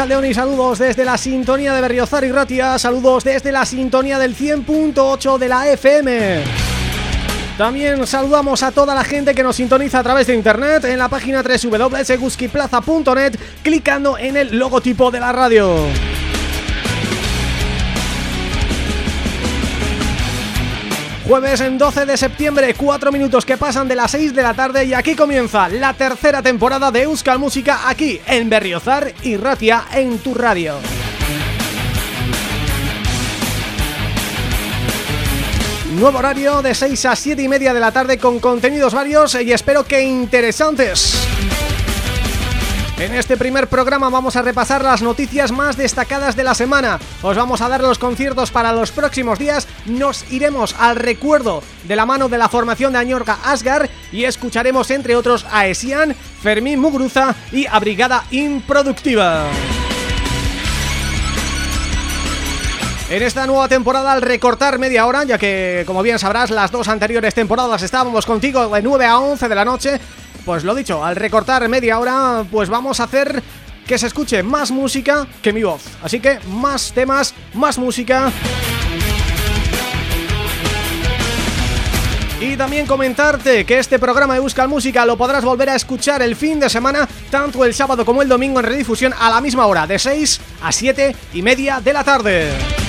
Y saludos desde la sintonía de Berriozar y Ratia, saludos desde la sintonía del 100.8 de la FM. También saludamos a toda la gente que nos sintoniza a través de internet en la página www.guskiplaza.net clicando en el logotipo de la radio. Jueves en 12 de septiembre, 4 minutos que pasan de las 6 de la tarde y aquí comienza la tercera temporada de Euskal Música aquí en Berriozar y Ratia en tu radio. Nuevo horario de 6 a 7 y media de la tarde con contenidos varios y espero que interesantes. En este primer programa vamos a repasar las noticias más destacadas de la semana. Os vamos a dar los conciertos para los próximos días, nos iremos al recuerdo de la mano de la formación de Añorga Asgar y escucharemos entre otros a Esian, Fermín Mugruza y a Brigada Improductiva. En esta nueva temporada al recortar media hora, ya que como bien sabrás las dos anteriores temporadas estábamos contigo de 9 a 11 de la noche, pues lo dicho, al recortar media hora, pues vamos a hacer que se escuche más música que mi voz. Así que más temas, más música... Y también comentarte que este programa de Busca Música lo podrás volver a escuchar el fin de semana, tanto el sábado como el domingo en redifusión a la misma hora, de 6 a 7 y media de la tarde.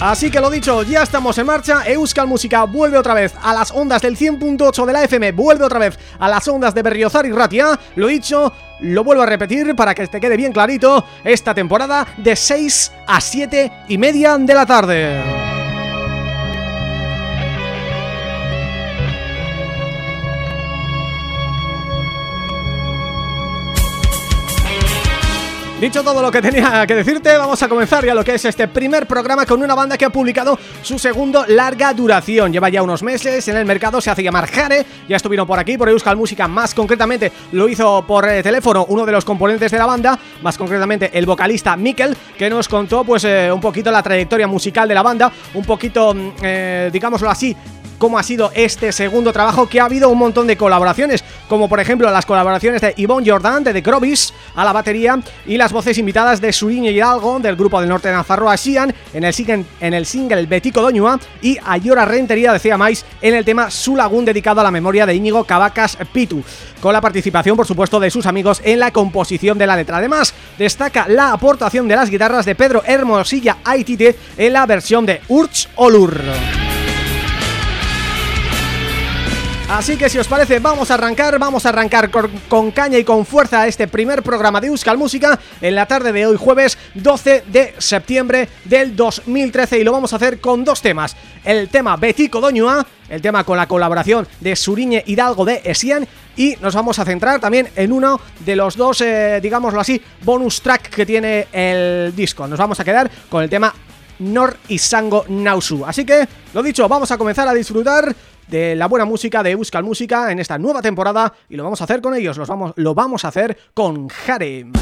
Así que lo dicho, ya estamos en marcha, Euskal Música vuelve otra vez a las ondas del 100.8 de la FM, vuelve otra vez a las ondas de Berriozar y Ratia, lo dicho, lo vuelvo a repetir para que te quede bien clarito, esta temporada de 6 a 7 y media de la tarde. Dicho todo lo que tenía que decirte, vamos a comenzar ya lo que es este primer programa con una banda que ha publicado su segundo larga duración. Lleva ya unos meses en el mercado, se hace llamar Jare, ya estuvieron por aquí, por Euskal Música, más concretamente lo hizo por eh, teléfono uno de los componentes de la banda, más concretamente el vocalista Mikel, que nos contó pues eh, un poquito la trayectoria musical de la banda, un poquito, mm, eh, digámoslo así, cómo ha sido este segundo trabajo que ha habido un montón de colaboraciones como por ejemplo las colaboraciones de Yvonne Jordan de The Grobis a la batería y las voces invitadas de Suriño Hidalgo del grupo del norte de Nafarroa Xian en el, single, en el single Betico Doñua y Ayora Rentería de Mais en el tema Su Lagún dedicado a la memoria de Íñigo Cavacas Pitu con la participación por supuesto de sus amigos en la composición de la letra. Además destaca la aportación de las guitarras de Pedro Hermosilla Aitite en la versión de Urch Olur. Así que si os parece vamos a arrancar, vamos a arrancar con, caña y con fuerza este primer programa de Euskal Música en la tarde de hoy jueves 12 de septiembre del 2013 y lo vamos a hacer con dos temas, el tema Betico Doñua, el tema con la colaboración de Suriñe Hidalgo de Esian y nos vamos a centrar también en uno de los dos, eh, digámoslo así, bonus track que tiene el disco. Nos vamos a quedar con el tema Nor y Sango Nausu. Así que, lo dicho, vamos a comenzar a disfrutar de la buena música de Euskal Música en esta nueva temporada y lo vamos a hacer con ellos, los vamos, lo vamos a hacer con Harem.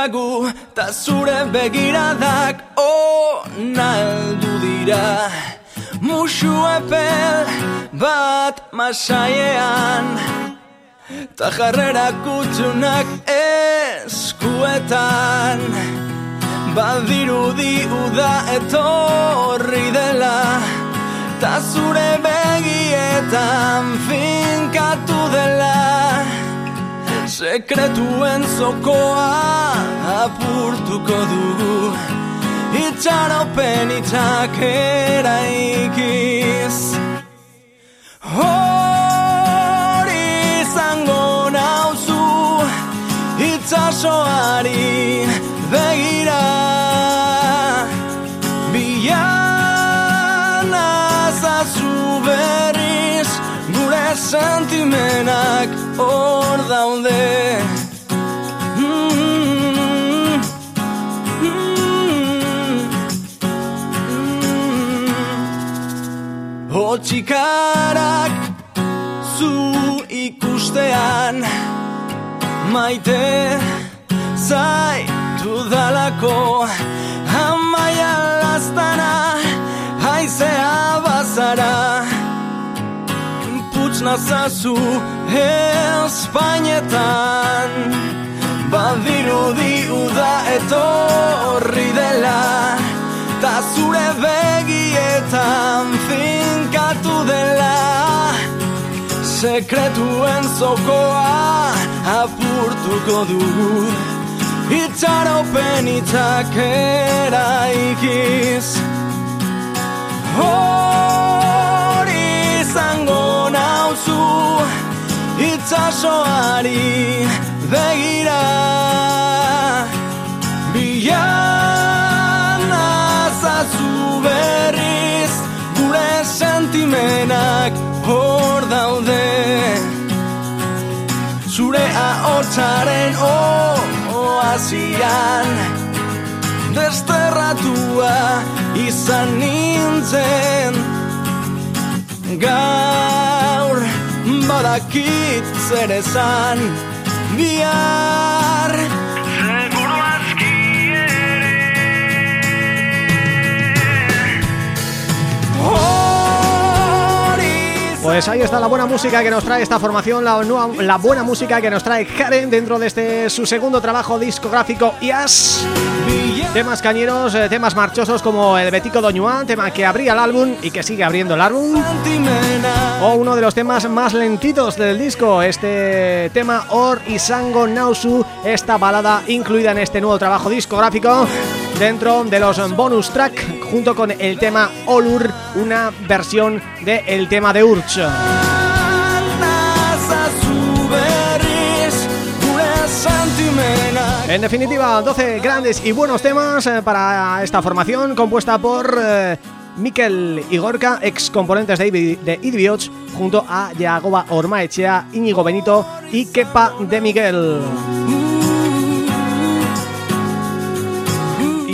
Dauzkagu Ta zure begiradak ona heldu dira. Musu epel bat masaiean Ta jarrera kutsunak eskuetan. Badirudi uda etorri dela Ta zure begietan finkatu dela Sekretuen zokoa apurtuko dugu Itxaropen itxakera ikiz Hori zango nauzu Itxasoari begira sentimenak hor daude. Hotxikarak zu ikustean Maite zaitu dalako. Amaia lastana haizea bazara. Putz nazazu Espainetan. Badirudi uda etorri dela Ta zure begietan finkatu dela. Sekretuen zokoa apurtuko dugu Itxaropen itzakera ikiz Hori izango nauzu Itxasoari begira. Biana zazu berriz Gure sentimenak hor daude. Zure ahotsaren oazian Desterratua izan nintzen. Gaur dakit zer esan Bian Pues ahí está la buena música que nos trae esta formación, la, buena música que nos trae Karen dentro de este su segundo trabajo discográfico IAS. Temas cañeros, eh, temas marchosos como el Betico Doñuán, tema que abría el álbum y que sigue abriendo el álbum. O uno de los temas más lentitos del disco, este tema Or Isango Nausu, esta balada incluida en este nuevo trabajo discográfico dentro de los bonus track junto con el tema Olur, una versión del tema de Urch. En definitiva, 12 grandes y buenos temas eh, para esta formación compuesta por eh, Mikel Igorca, ex componentes de, Ibi- de Idiots, junto a Yagoba Ormaechea, Íñigo Benito y Kepa de Miguel.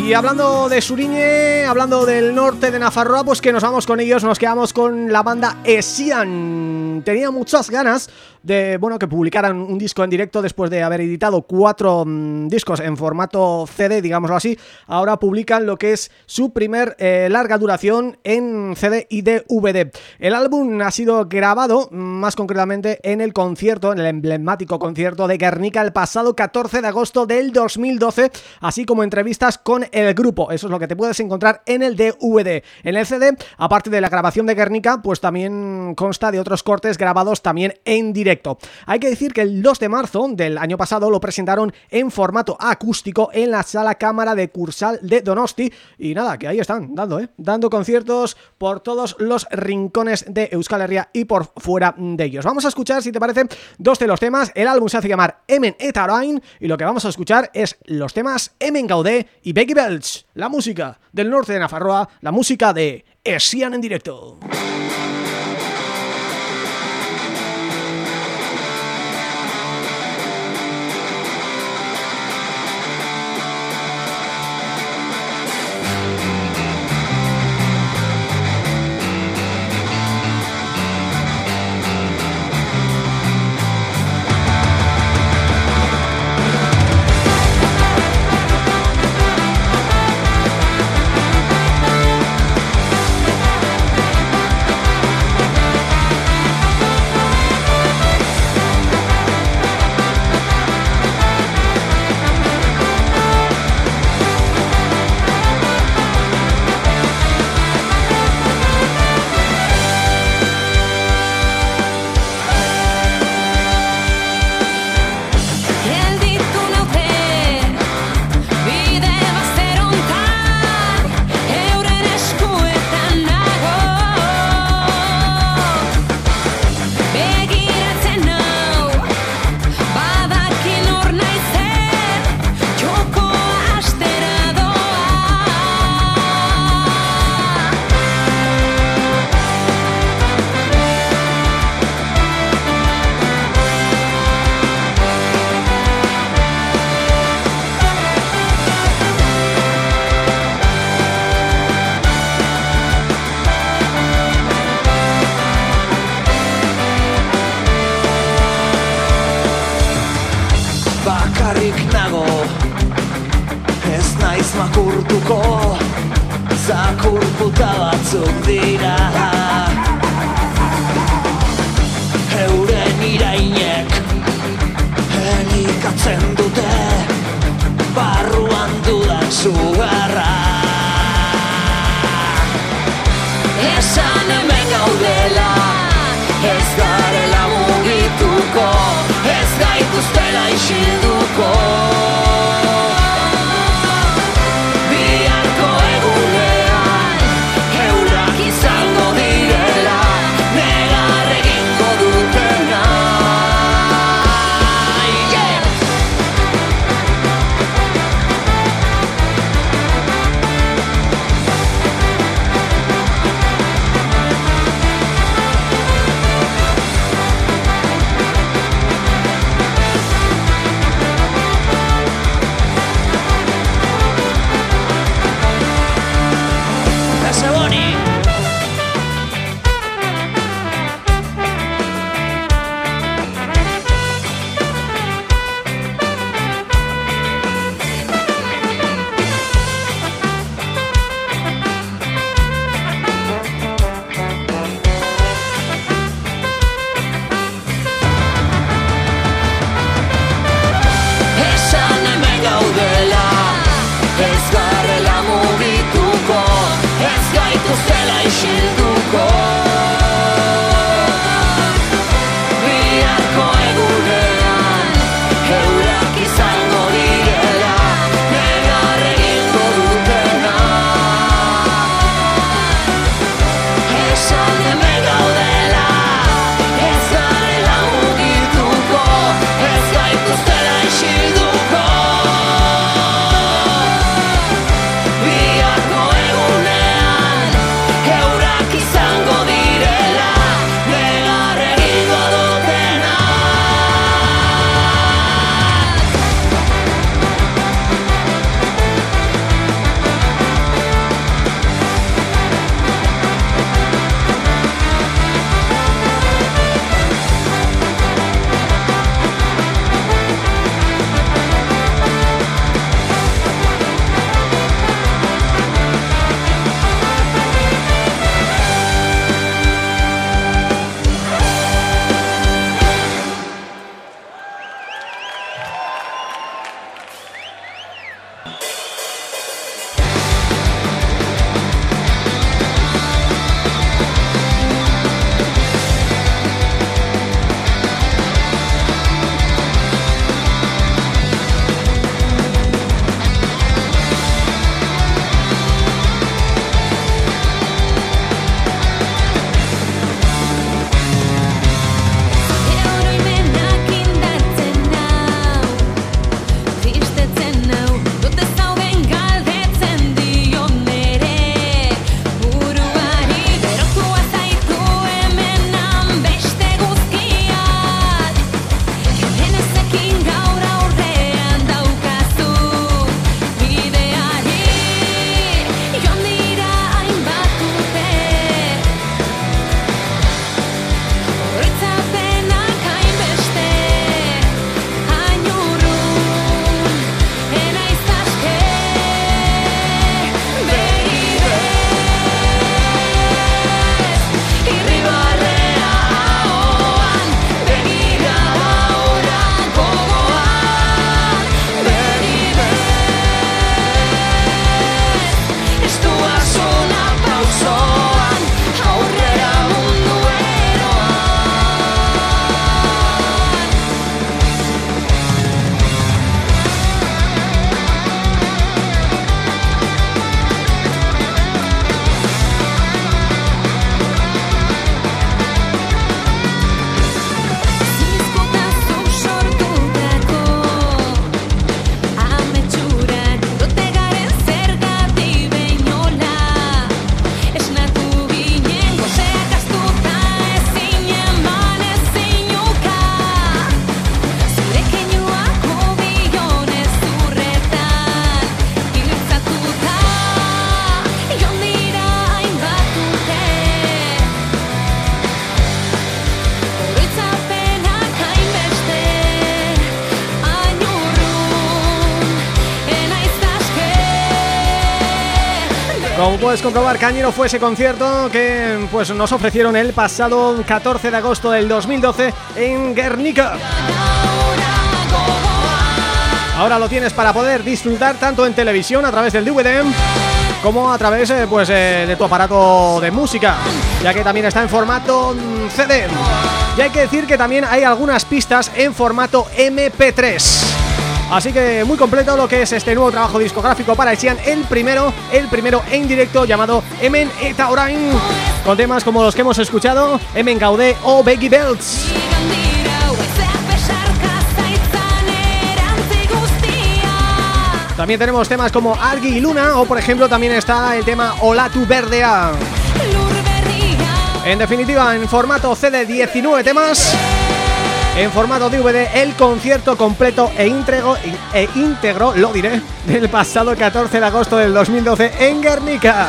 Y hablando de Suriñe, hablando del norte de Nafarroa, pues que nos vamos con ellos, nos quedamos con la banda Esian. Tenía muchas ganas de, bueno, que publicaran un disco en directo después de haber editado cuatro mm, discos en formato CD, digámoslo así. Ahora publican lo que es su primer eh, larga duración en CD y DVD. El álbum ha sido grabado, mm, más concretamente, en el concierto, en el emblemático concierto de Guernica el pasado 14 de agosto del 2012, así como entrevistas con el grupo. Eso es lo que te puedes encontrar en el DVD. En el CD, aparte de la grabación de Guernica, pues también consta de otros cortes grabados también en directo. Hay que decir que el 2 de marzo del año pasado lo presentaron en formato acústico en la Sala Cámara de Cursal de Donosti y nada, que ahí están, dando, ¿eh? Dando conciertos por todos los rincones de Euskal Herria y por fuera de ellos. Vamos a escuchar, si te parece, dos de los temas. El álbum se hace llamar Emen et Arain y lo que vamos a escuchar es los temas Emen Gaudé y Becky Belch, la música del norte de Nafarroa, la música de Esian en directo. Puedes comprobar, Cañero fue ese concierto que pues nos ofrecieron el pasado 14 de agosto del 2012 en Guernica. Ahora lo tienes para poder disfrutar tanto en televisión a través del DVD como a través eh, pues eh, de tu aparato de música, ya que también está en formato CD. Y hay que decir que también hay algunas pistas en formato MP3. Así que muy completo lo que es este nuevo trabajo discográfico para Xian, el primero, el primero en directo llamado Emen eta Orain, con temas como los que hemos escuchado, Emen Gaudé o Becky Belts. También tenemos temas como Argi y Luna o por ejemplo también está el tema Hola tu verdea. En definitiva, en formato CD 19 temas en formato DVD el concierto completo e íntegro, e íntegro, lo diré, del pasado 14 de agosto del 2012 en Guernica.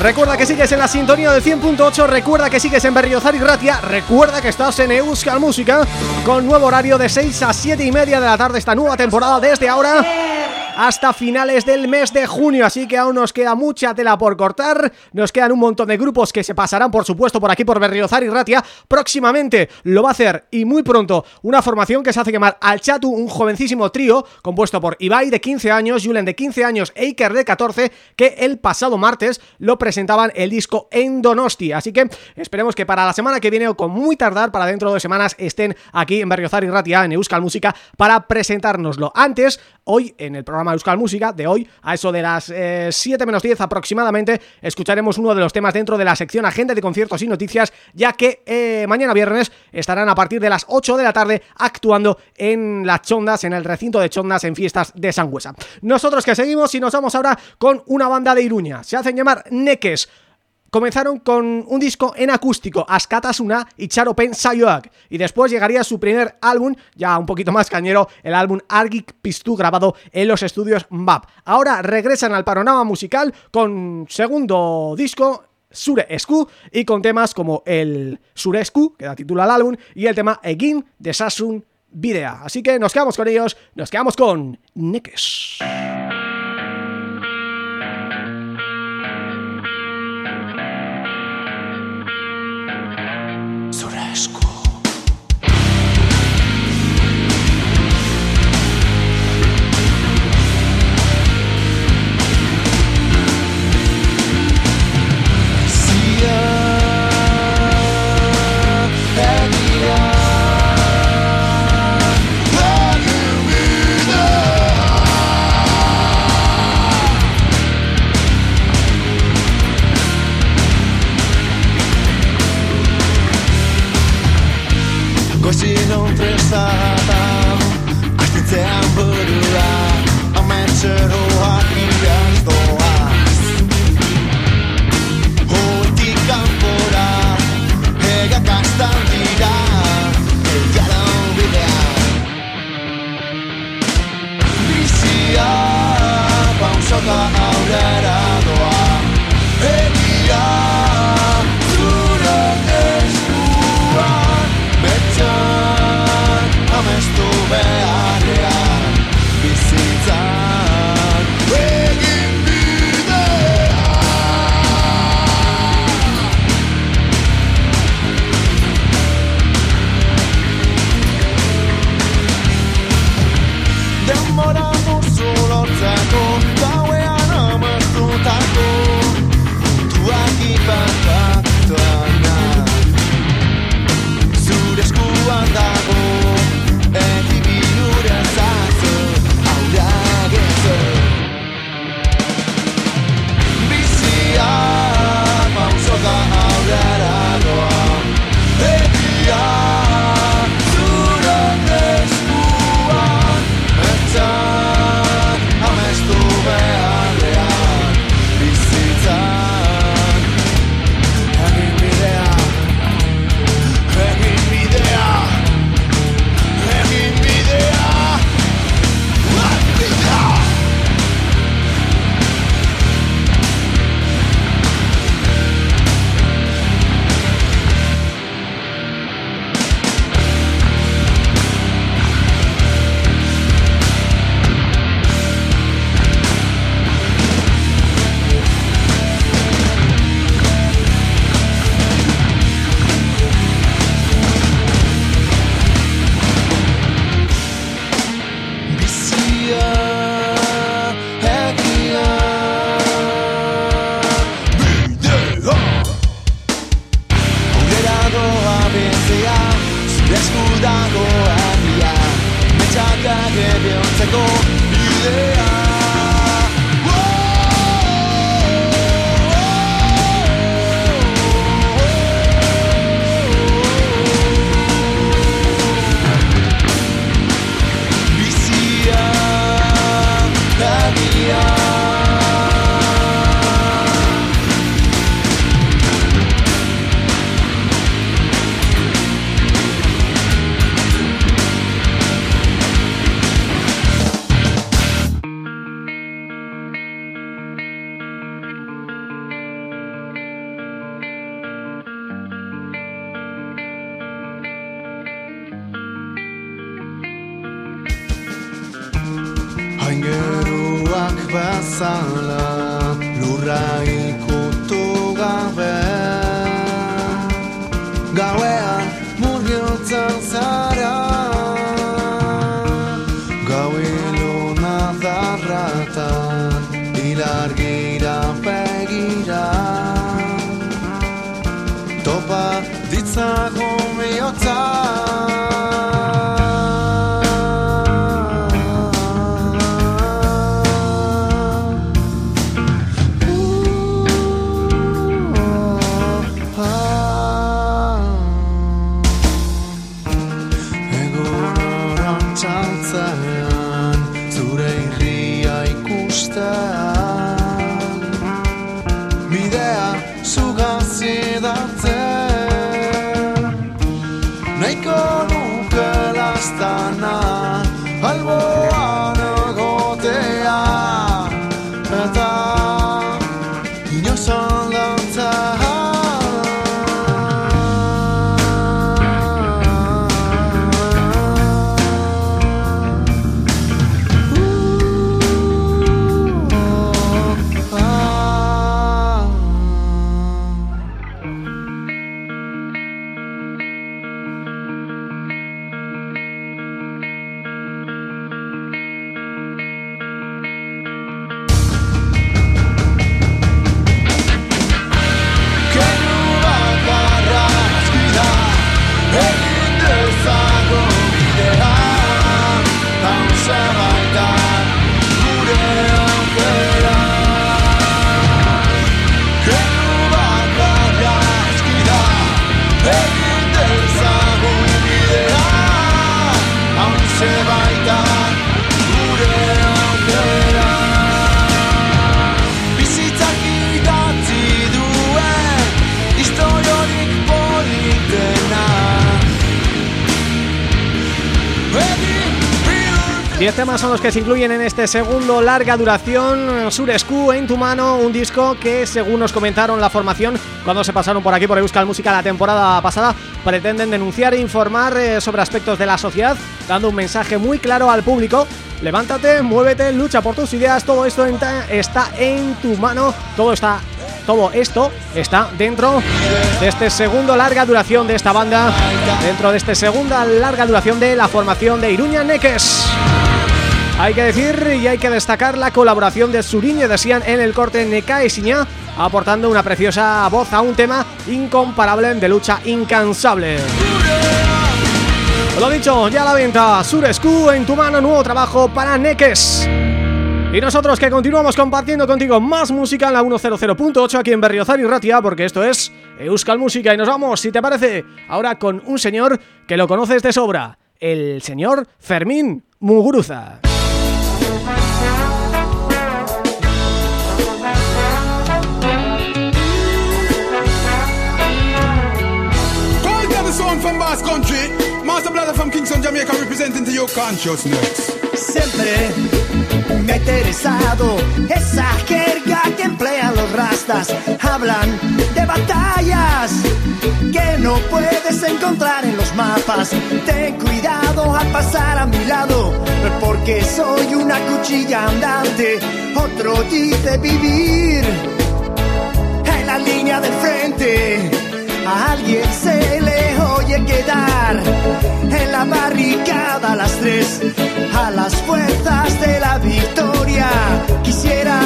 Recuerda que sigues en la sintonía del 100.8, recuerda que sigues en Berriozar y Ratia, recuerda que estás en Euskal Música con nuevo horario de 6 a 7 y media de la tarde esta nueva temporada desde ahora hasta finales del mes de junio, así que aún nos queda mucha tela por cortar, nos quedan un montón de grupos que se pasarán por supuesto por aquí por Berriozar y Ratia, próximamente lo va a hacer y muy pronto una formación que se hace llamar Al Chatu, un jovencísimo trío compuesto por Ibai de 15 años, Julen de 15 años e Iker de 14 que el pasado martes lo presentaban el disco en Donosti, así que esperemos que para la semana que viene o con muy tardar para dentro de semanas estén aquí en Berriozar y Ratia en Euskal Música para presentárnoslo. Antes, hoy en el programa Euskal Música de hoy, a eso de las 7 eh, menos 10 aproximadamente, escucharemos uno de los temas dentro de la sección Agenda de Conciertos y Noticias, ya que eh, mañana viernes estarán a partir de las 8 de la tarde actuando en las Chondas, en el recinto de Chondas en fiestas de Sangüesa. Nosotros que seguimos y nos vamos ahora con una banda de Iruña, se hacen llamar Neques, comenzaron con un disco en acústico, Askatasuna y Charopen Sayoak, y después llegaría su primer álbum, ya un poquito más cañero, el álbum Argik Pistu grabado en los estudios MAP. Ahora regresan al panorama musical con segundo disco, Sure y con temas como el Sure que da título al álbum, y el tema Egin de Sasun Videa. Así que nos quedamos con ellos, nos quedamos con Nekes. 10 temas son los que se incluyen en este segundo larga duración. Surescu en tu mano, un disco que según nos comentaron la formación cuando se pasaron por aquí por Euskal Música la temporada pasada pretenden denunciar e informar eh, sobre aspectos de la sociedad dando un mensaje muy claro al público. Levántate, muévete, lucha por tus ideas. Todo esto en está en tu mano. Todo está todo esto está dentro de este segundo larga duración de esta banda, dentro de este segunda larga duración de la formación de Iruña Neques hay que decir y hay que destacar la colaboración de Suriñe de Sian en el corte Nekae Siña, aportando una preciosa voz a un tema incomparable de lucha incansable. Lo dicho, ya la venta, Surescu en tu mano, nuevo trabajo para Neques. Y nosotros que continuamos compartiendo contigo más música en la 100.8 aquí en Berriozar y Ratia, porque esto es Euskal Música y nos vamos, si te parece, ahora con un señor que lo conoces de sobra, el señor Fermín Muguruza. Bass Country. Master Blatter from Kingston, Jamaica, representing to your consciousness. Siempre me ha interesado esa jerga que emplean los rastas. Hablan de batallas que no puedes encontrar en los mapas. Ten cuidado al pasar a mi lado, porque soy una cuchilla andante. Otro dice vivir en la línea del frente. A alguien se le oye quedar en la barricada a las tres, a las fuerzas de la victoria. Quisiera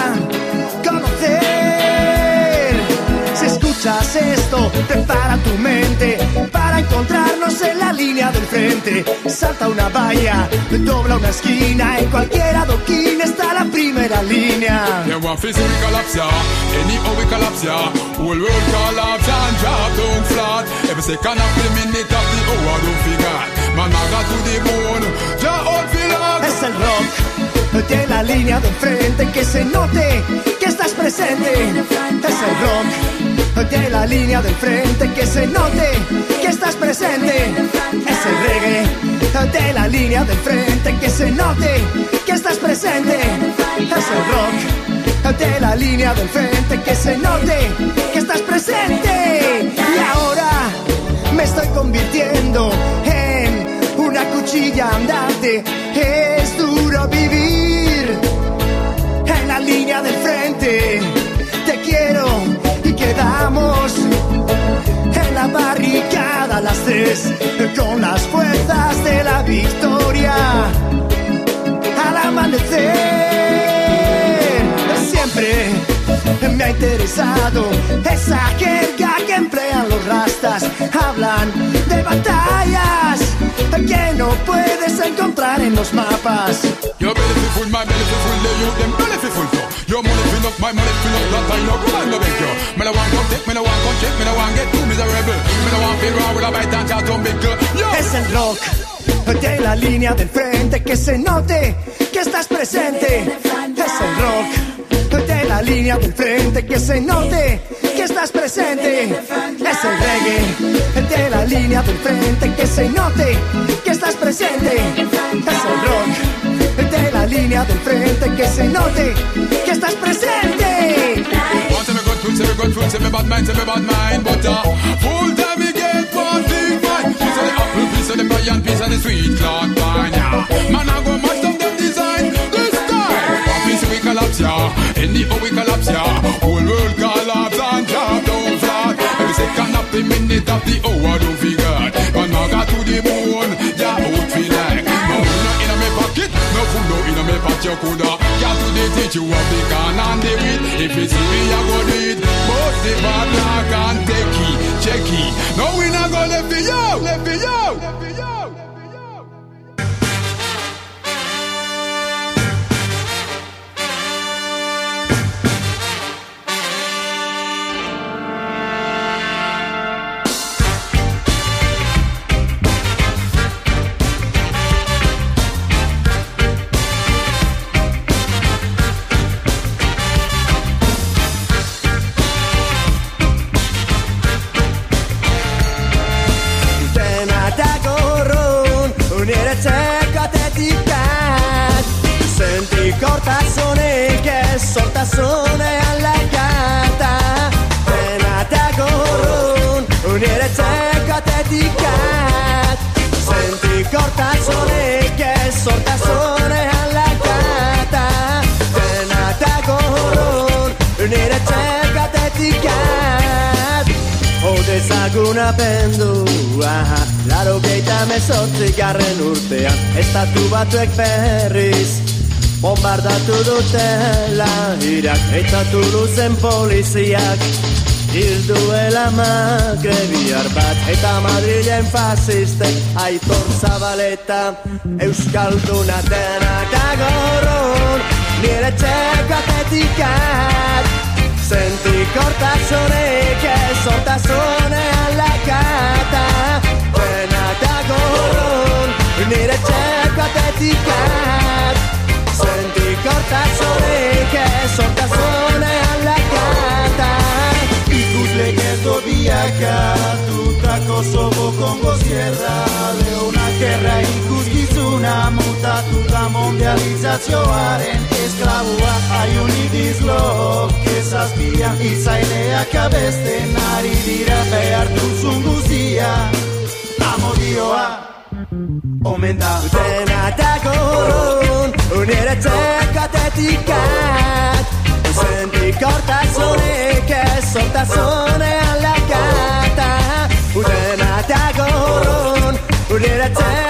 escuchas esto, prepara tu mente para encontrarnos en la línea del frente, salta una valla, dobla una esquina, en cualquier adoquín está la primera línea. You want face we collapse ya Anyhow we collapse ya Whole world collapse and drop down flat Every second of the minute of the hour don't forget Man I got to the bone Ja out feel like Es el rock de la línea del frente, que se note que estás presente. Es de la línea del frente, que se note que estás presente. Es el reggae de la línea del frente, que se note que estás presente. Es el rock de la línea del frente, que se note que estás presente. Y ahora me estoy convirtiendo en una cuchilla andante. Es duro vivir en la línea del frente. Con las fuerzas de la victoria al amanecer. Siempre me ha interesado esa jerga que emplean los rastas. Hablan de batallas que no puedes encontrar en los mapas. Your belly fi full, my belly fi full, the youth them belly fi full too. Your money fill up, my money fill up, that I know, come on, no beg you. Me no want come take, me no want come check, me no want get too miserable. Me no want feel wrong with a bite and chat on big girl. Yo! Es el rock de la línea del frente que se note que estás presente. Es el rock de la línea del frente que se note estás presente. Es el reggae de la línea del frente que se note que estás presente. Es el rock de la línea del frente que se note que estás presente. Want say me good food, say me good food, say me bad mind, say me bad mind, but uh, full time we get one thing fine. Piece of the apple, piece of the and piece of the sweet cloud pine, yeah. Man, I go match them them design this time. One piece we collapse, yeah. Anyhow we collapse, yeah. The minute of the hour, don't forget. Man, I got to the moon, yeah, out feel like. No, no, in a me pocket, no food, no in a me pot, you coulda. Got to the teach you what they can and they will. If you see me, I go do it. But the bad luck and take it, check it. No, we not go left you, left for you. Left for you. una pendua Laro geita mezotik arren urtean Estatu batuek berriz Bombardatu dutela irak Eitzatu duzen poliziak Hilduela magre bat Eta Madrilen fasistek Aitor zabaleta Euskalduna denak agorron Nire txeko atetikak Zentik hortasonek ez hortasonek Pena da goron, nire cerca teticat Senti cortazzone che una mutatu da mondializazioaren esklabua Aiuni dizlok ez azpian itzaileak abesten ari dira behartu zunguzia Amodioa Omen da Dena dagoen Uneretzeak atetikat Zendik hortazonek ez Zortazone alakata Udena dagoen Uneretzeak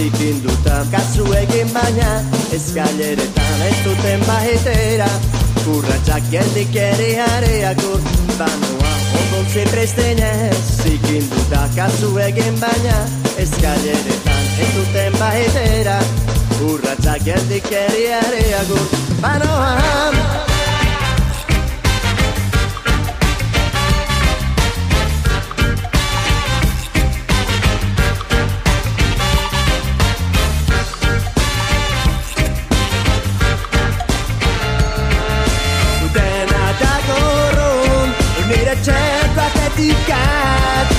zikinduta Kasu egin baina eskaileretan ez duten bahetera. Urratxak geldik ere areakur Banoa odontzi prestenez Zikindu da kasu egin baina Eskaileretan ez duten bahetera. Urratxak geldik ere areakur Banoa dimenticat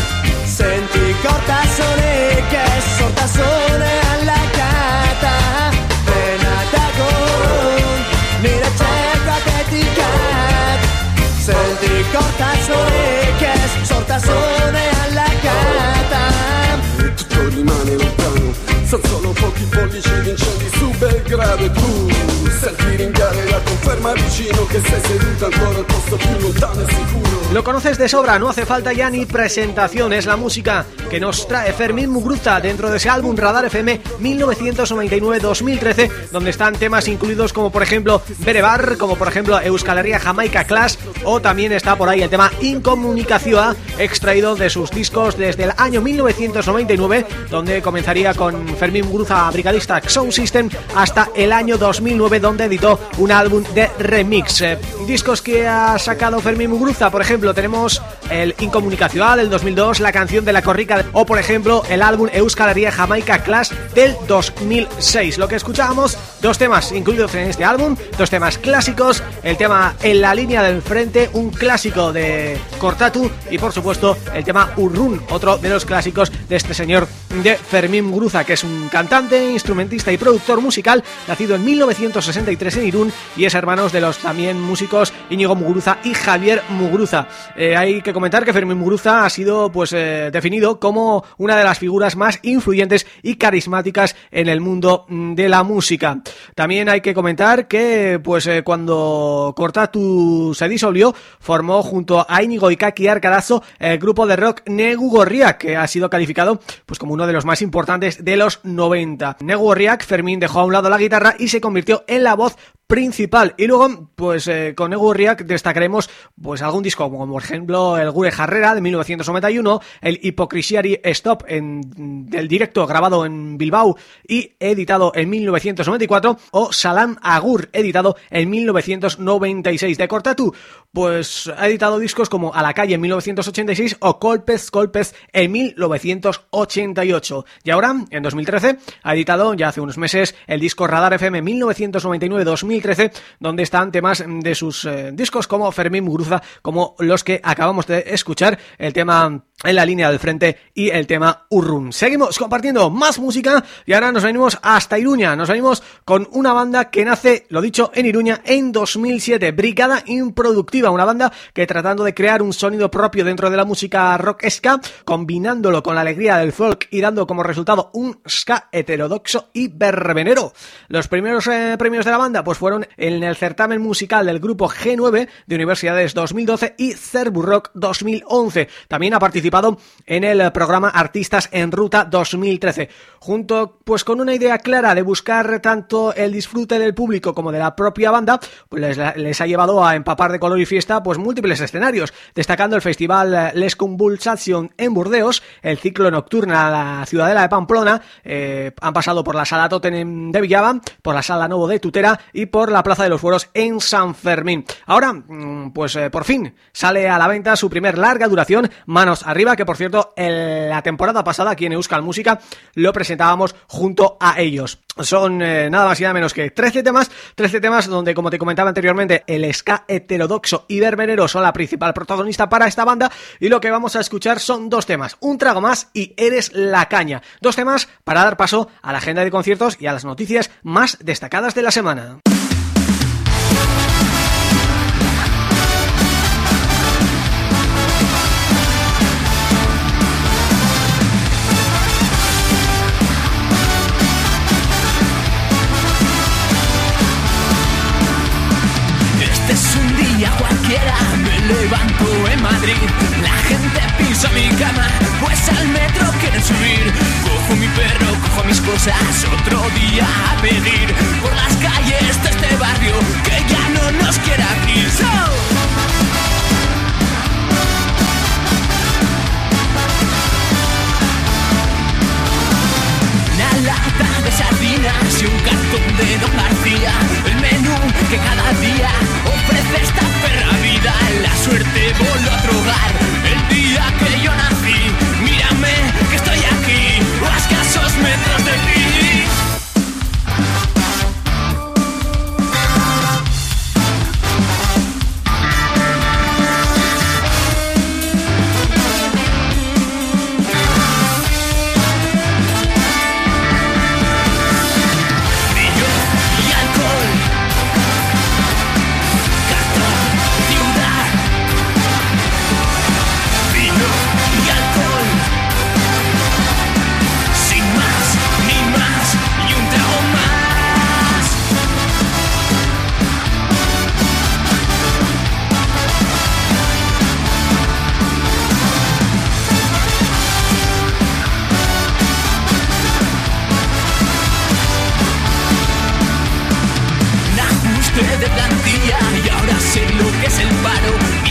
Senti cortasone che sortasone alla cata. Pena da goron Mira cerca dedicat Senti cortasone che sortasone alla cata. Tutto rimane lontano Sono solo pochi pollici d'incendi su Belgrado. E tu Senti conferma vicino seduto ancora al posto più lontano e sicuro Lo conoces de sobra, no hace falta ya ni presentación, es la música que nos trae Fermín Muguruza dentro de ese álbum Radar FM 1999-2013, donde están temas incluidos como por ejemplo Berebar, como por ejemplo Euskal Herria Jamaica Clash, o también está por ahí el tema Incomunicación, extraído de sus discos desde el año 1999, donde comenzaría con Fermín Muguruza, brigadista Sound System, hasta el año 2009, donde editó un álbum de remix. Eh, discos que ha sacado Fermín Muguruza, por ejemplo, tenemos el Incomunicacional del 2002, la canción de la Corrica o por ejemplo el álbum Euskal Herria Jamaica Clash del 2006. Lo que escuchábamos, dos temas incluidos en este álbum, dos temas clásicos, el tema En la línea del frente, un clásico de Cortatu y por supuesto el tema Urrun, otro de los clásicos de este señor de Fermín Muguruza, que es un cantante, instrumentista y productor musical, nacido en 1963 en Irún y es hermanos de los también músicos Íñigo Muguruza y Javier Muguruza. Eh, hay que comentar que Fermín Muguruza ha sido pues eh, definido como una de las figuras más influyentes y carismáticas en el mundo mm, de la música. También hay que comentar que pues eh, cuando Cortatu se disolvió, formó junto a Íñigo y Kaki Arcadazo el grupo de rock Negu Gorriak, que ha sido calificado pues como uno de los más importantes de los 90. Negu Gorriak, Fermín dejó a un lado la guitarra y se convirtió en la voz principal. Y luego, pues eh, con Ego destacaremos pues algún disco, como por ejemplo el Gure Jarrera de 1991, el Hipocrisiari Stop en, del directo grabado en Bilbao y editado en 1994, o Salam Agur, editado en 1996. De Cortatu, pues ha editado discos como A la calle en 1986 o Colpes Colpes en 1988. Y ahora, en 2013, ha editado ya hace unos meses el disco Radar FM 1999-2000 donde están temas de sus eh, discos como Fermín Muguruza, como los que acabamos de escuchar, el tema en la línea del frente y el tema Urrun. Seguimos compartiendo más música y ahora nos venimos hasta Iruña, nos venimos con una banda que nace, lo dicho, en Iruña en 2007, Brigada Improductiva, una banda que tratando de crear un sonido propio dentro de la música rock ska, combinándolo con la alegría del folk y dando como resultado un ska heterodoxo y verbenero. Los primeros eh, premios de la banda pues fueron en el certamen musical del grupo G9 de Universidades 2012 y Cerbu Rock 2011. También ha participado en el programa Artistas en Ruta 2013, junto pues con una idea clara de buscar tanto el disfrute del público como de la propia banda, pues les, ha llevado a empapar de color y fiesta pues múltiples escenarios, destacando el festival Les Convulsation en Burdeos, el ciclo nocturno a la Ciudadela de Pamplona, eh, han pasado por la Sala Totem de Villaba, por la Sala Novo de Tutera y por la Plaza de los Fueros en San Fermín. Ahora, mm, pues eh, por fin sale a la venta su primer larga duración, Manos Arriba, que por cierto, la temporada pasada aquí en Euskal Música lo presentábamos junto a ellos. Son eh, nada más y nada menos que 13 temas, 13 temas donde, como te comentaba anteriormente, el ska heterodoxo y verbenero son la principal protagonista para esta banda y lo que vamos a escuchar son dos temas, Un trago más y Eres la caña. Dos temas para dar paso a la agenda de conciertos y a las noticias más destacadas de la semana. Me levanto en Madrid. La gente pisa mi cama, pues al metro quieren subir. Cojo mi perro, cojo mis cosas, otro día a pedir por las calles de este barrio que ya no nos quiere aquí. lata de sardinas y un cartón de Don García. El menú que cada día ofrece esta perra La suerte voló a drogar el día que yo nací. Mírame que estoy aquí, a escasos metros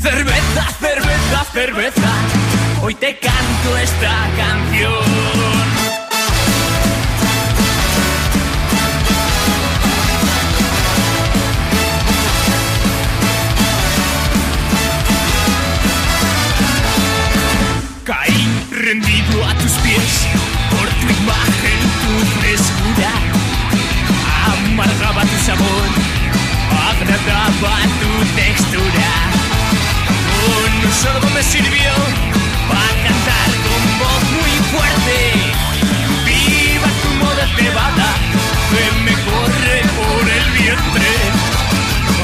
Cerveza, cerveza, cerveza, hoy te canto esta canción. rendido a tus pies por tu imagen, tu frescura. Sabor, agradaba tu textura. Un sorbo me sirvió para cantar con voz muy fuerte. Viva tu moda cebada, que me corre por el vientre.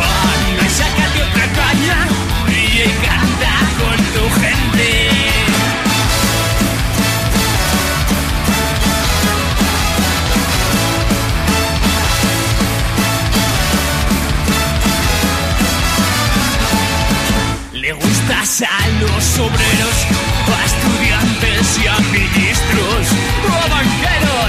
Anda y sácate otra caña y canta obreros, a estudiantes y a ministros, a banqueros,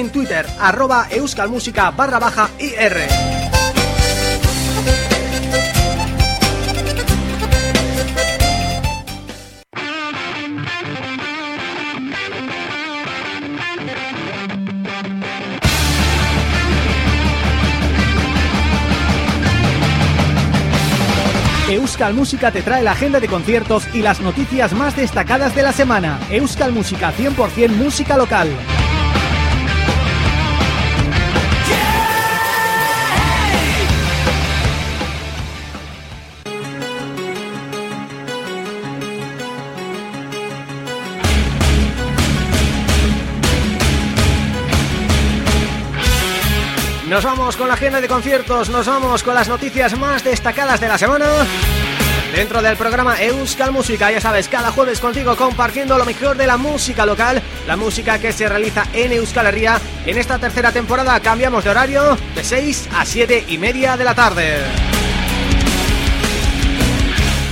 en Twitter, arroba euskalmusica barra baja IR. Euskal Música te trae la agenda de conciertos y las noticias más destacadas de la semana. Euskal Música 100% música local. Nos vamos con la agenda de conciertos, nos vamos con las noticias más destacadas de la semana. Dentro del programa Euskal Música, ya sabes, cada jueves contigo compartiendo lo mejor de la música local La música que se realiza en Euskal Herria. En esta tercera temporada cambiamos de horario de 6 a 7 y media de la tarde.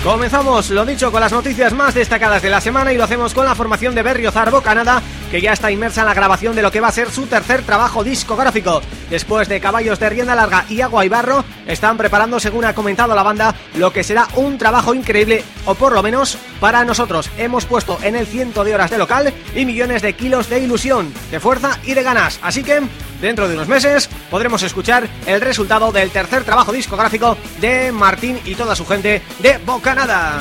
Comenzamos, lo dicho, con las noticias más destacadas de la semana y lo hacemos con la formación de Berriozar Canadá que ya está inmersa en la grabación de lo que va a ser su tercer trabajo discográfico. Después de Caballos de Rienda Larga y Agua y Barro, están preparando, según ha comentado la banda, lo que será un trabajo increíble, o por lo menos para nosotros. Hemos puesto en el ciento de horas de local y millones de kilos de ilusión, de fuerza y de ganas. Así que, dentro de unos meses, podremos escuchar el resultado del tercer trabajo discográfico de Martín y toda su gente de Bocanada.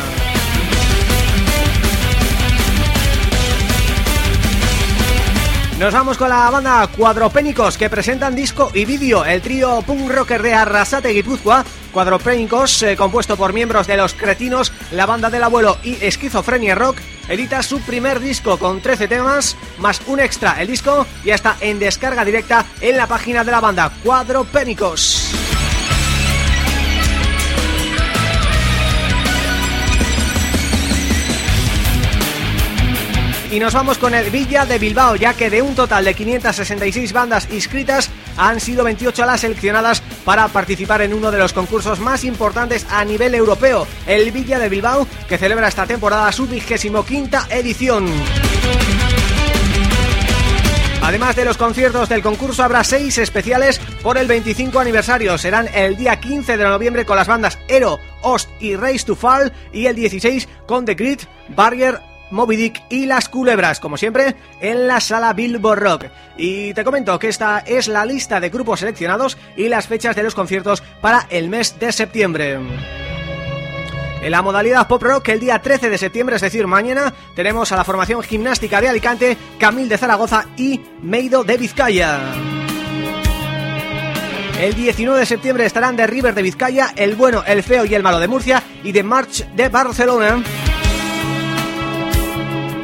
Nos vamos con la banda Cuadropénicos que presentan disco y vídeo. El trío punk rocker de Arrasate Guipúzcoa, Cuadropénicos, eh, compuesto por miembros de Los Cretinos, La Banda del Abuelo y Esquizofrenia Rock, edita su primer disco con 13 temas, más un extra. El disco ya está en descarga directa en la página de la banda Cuadropénicos. Y nos vamos con el Villa de Bilbao, ya que de un total de 566 bandas inscritas, han sido 28 las seleccionadas para participar en uno de los concursos más importantes a nivel europeo, el Villa de Bilbao, que celebra esta temporada su vigésimo quinta edición. Además de los conciertos del concurso habrá seis especiales por el 25 aniversario. Serán el día 15 de noviembre con las bandas Ero, Ost y Race to Fall y el 16 con The Grid, Barrier Moby Dick y Las Culebras, como siempre, en la sala Billboard Rock. Y te comento que esta es la lista de grupos seleccionados y las fechas de los conciertos para el mes de septiembre. En la modalidad pop rock, el día 13 de septiembre, es decir, mañana, tenemos a la formación gimnástica de Alicante, Camil de Zaragoza y Meido de Vizcaya. El 19 de septiembre estarán de River de Vizcaya, El Bueno, El Feo y El Malo de Murcia y de March de Barcelona.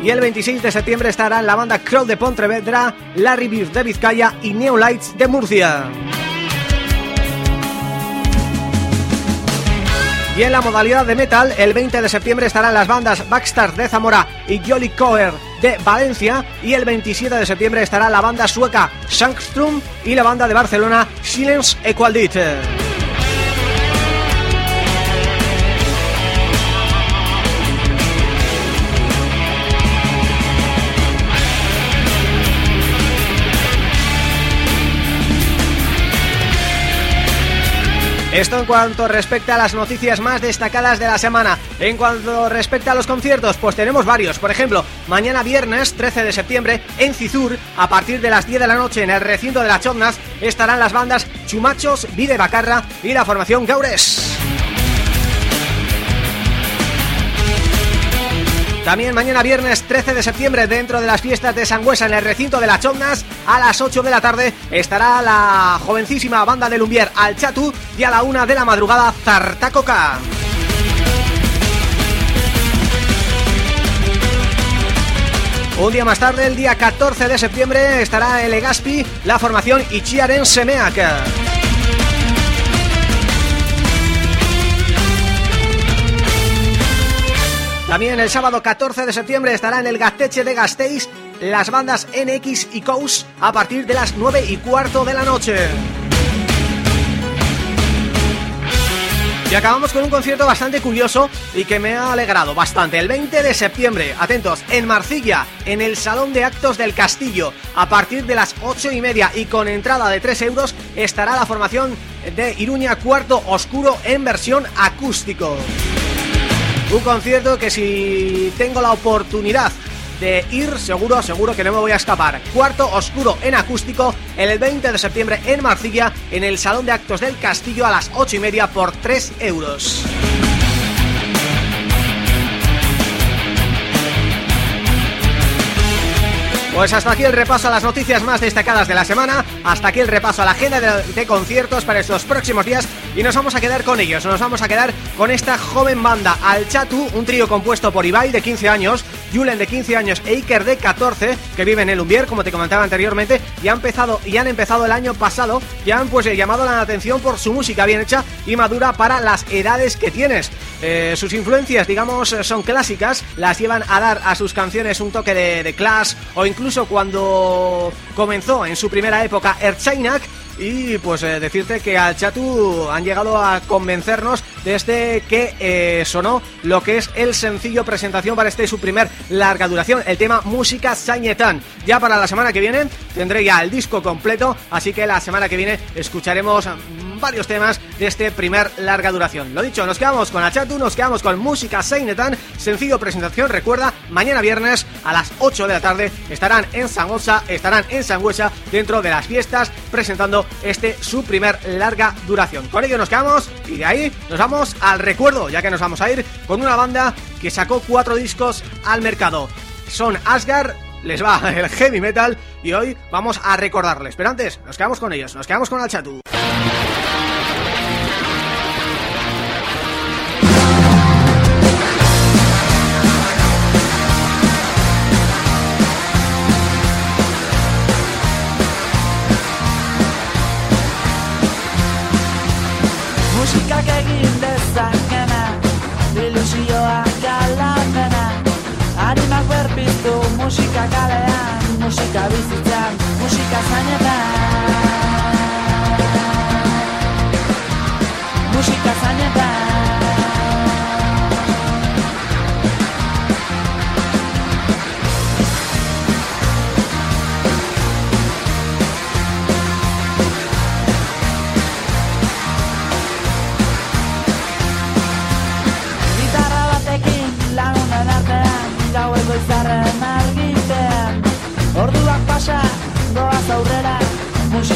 Y el 26 de septiembre estarán la banda Crow de Pontevedra, Larry Beef de Vizcaya y Neolights de Murcia. Y en la modalidad de metal, el 20 de septiembre estarán las bandas Backstar de Zamora y Jolly de Valencia y el 27 de septiembre estará la banda sueca Shankstrom y la banda de Barcelona Silence Equaldit. Esto en cuanto respecta a las noticias más destacadas de la semana. En cuanto respecta a los conciertos, pues tenemos varios. Por ejemplo, mañana viernes 13 de septiembre en Cizur, a partir de las 10 de la noche en el recinto de las Chotnas, estarán las bandas Chumachos, Vide Bacarra y la formación Gaures. También mañana viernes 13 de septiembre dentro de las fiestas de Sangüesa en el recinto de las Chondas a las 8 de la tarde estará la jovencísima banda de Lumbier Al Chatu y a la 1 de la madrugada Zartacoca. Un día más tarde, el día 14 de septiembre, estará el Egaspi, la formación Ichiaren Semeak. También el sábado 14 de septiembre estará en el Gasteche de Gasteiz las bandas NX y Kous a partir de las 9 y cuarto de la noche. Y acabamos con un concierto bastante curioso y que me ha alegrado bastante. El 20 de septiembre, atentos, en Marcilla, en el Salón de Actos del Castillo, a partir de las 8 y media y con entrada de 3 euros, estará la formación de Iruña Cuarto Oscuro en versión acústico. Un concierto que si tengo la oportunidad de ir, seguro, seguro que no me voy a escapar. Cuarto Oscuro en acústico, el 20 de septiembre en Marcilla, en el Salón de Actos del Castillo a las 8 y media por 3 euros. Pues hasta aquí el repaso a las noticias más destacadas de la semana. Hasta aquí el repaso a la agenda de, conciertos para estos próximos días. Y nos vamos a quedar con ellos. Nos vamos a quedar con esta joven banda Al Chatu, un trío compuesto por Ibai de 15 años Julen de 15 años e Iker de 14 Que viven en Lumbier, como te comentaba anteriormente Y han empezado, y han empezado el año pasado Y han pues eh, llamado la atención por su música bien hecha Y madura para las edades que tienes. Eh, Sus influencias, digamos, son clásicas Las llevan a dar a sus canciones un toque de, de clash O incluso incluso cuando comenzó en su primera época Erchainak y pues eh, decirte que al Chatu han llegado a convencernos desde que eh, sonó lo que es el sencillo presentación para este su primer larga duración, el tema Música Sañetán. Ya para la semana que viene tendré ya el disco completo, así que la semana que viene escucharemos varios temas de este primer larga duración. Lo dicho, nos quedamos con Achatu, nos quedamos con Música Seinetan, sencillo presentación, recuerda, mañana viernes a las 8 de la tarde estarán en Sangosa, estarán en Sangüesa dentro de las fiestas presentando este su primer larga duración. Con ello nos quedamos y de ahí nos vamos al recuerdo, ya que nos vamos a ir con una banda que sacó cuatro discos al mercado. Son Asgard, les va el heavy metal y hoy vamos a recordarles. Pero antes, nos quedamos con ellos, nos quedamos con Alchatu. Musika kalean, musika bizitzan, musika zainetan. Musika zainetan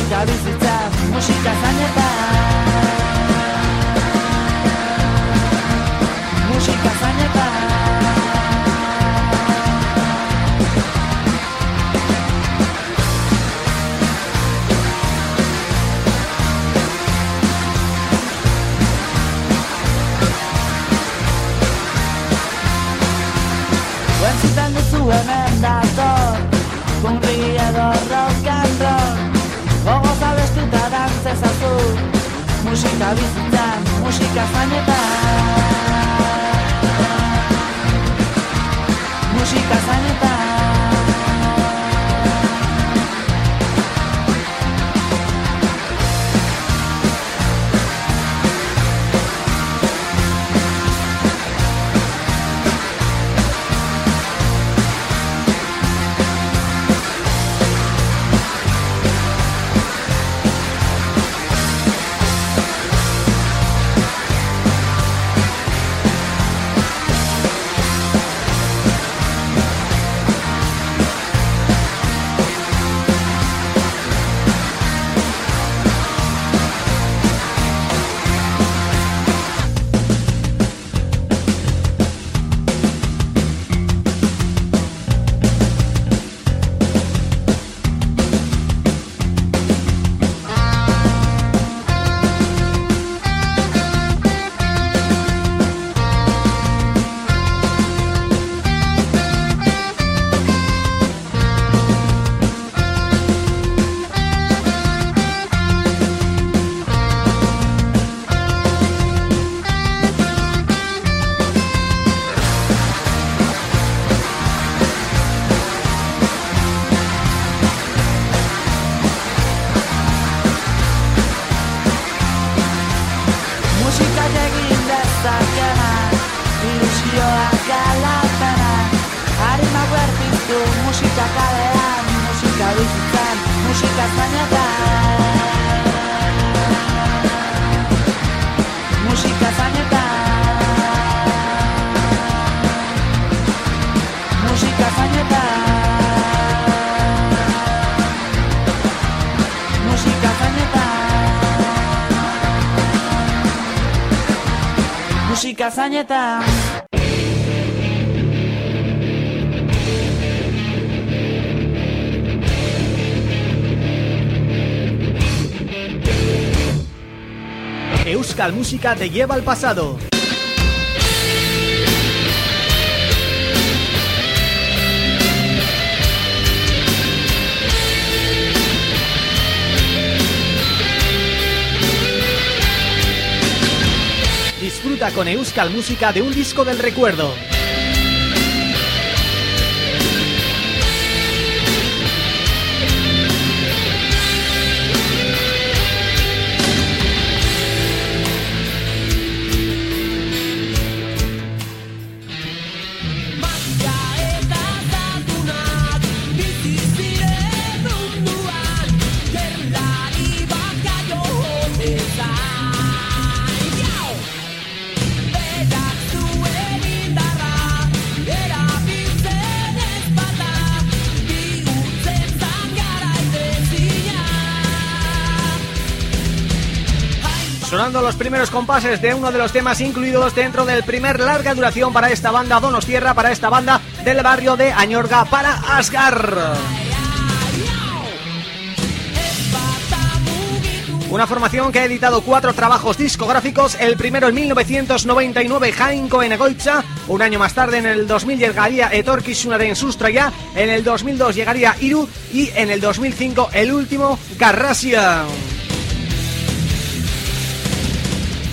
eta bizitza musika zanetan Musika bizitzan, musika zainetan Musika Euskal Música te lleva al pasado. Con Euskal Música de un disco del recuerdo. Primeros compases de uno de los temas incluidos dentro del primer larga duración para esta banda Donostierra, para esta banda del barrio de Añorga, para Asgar. Una formación que ha editado cuatro trabajos discográficos, el primero en 1999 Jainko en Egoitza, un año más tarde en el 2000 llegaría Etorkizunaren Sustraya, en el 2002 llegaría Iru y en el 2005 el último Garrasia.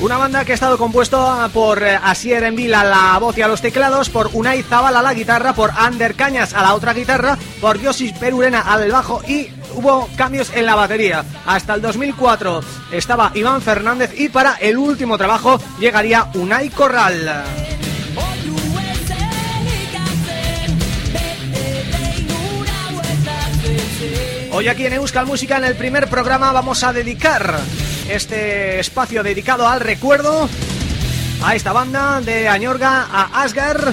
Una banda que ha estado compuesto por eh, Asier Envila a la voz y a los teclados, por Unai Zabal a la guitarra, por Ander Cañas a la otra guitarra, por Yosis Perurena al bajo y hubo cambios en la batería. Hasta el 2004 estaba Iván Fernández y para el último trabajo llegaría Unai Corral. Hoy aquí en Euskal Música, en el primer programa, vamos a dedicar este espacio dedicado al recuerdo a esta banda de Añorga, a Asgar,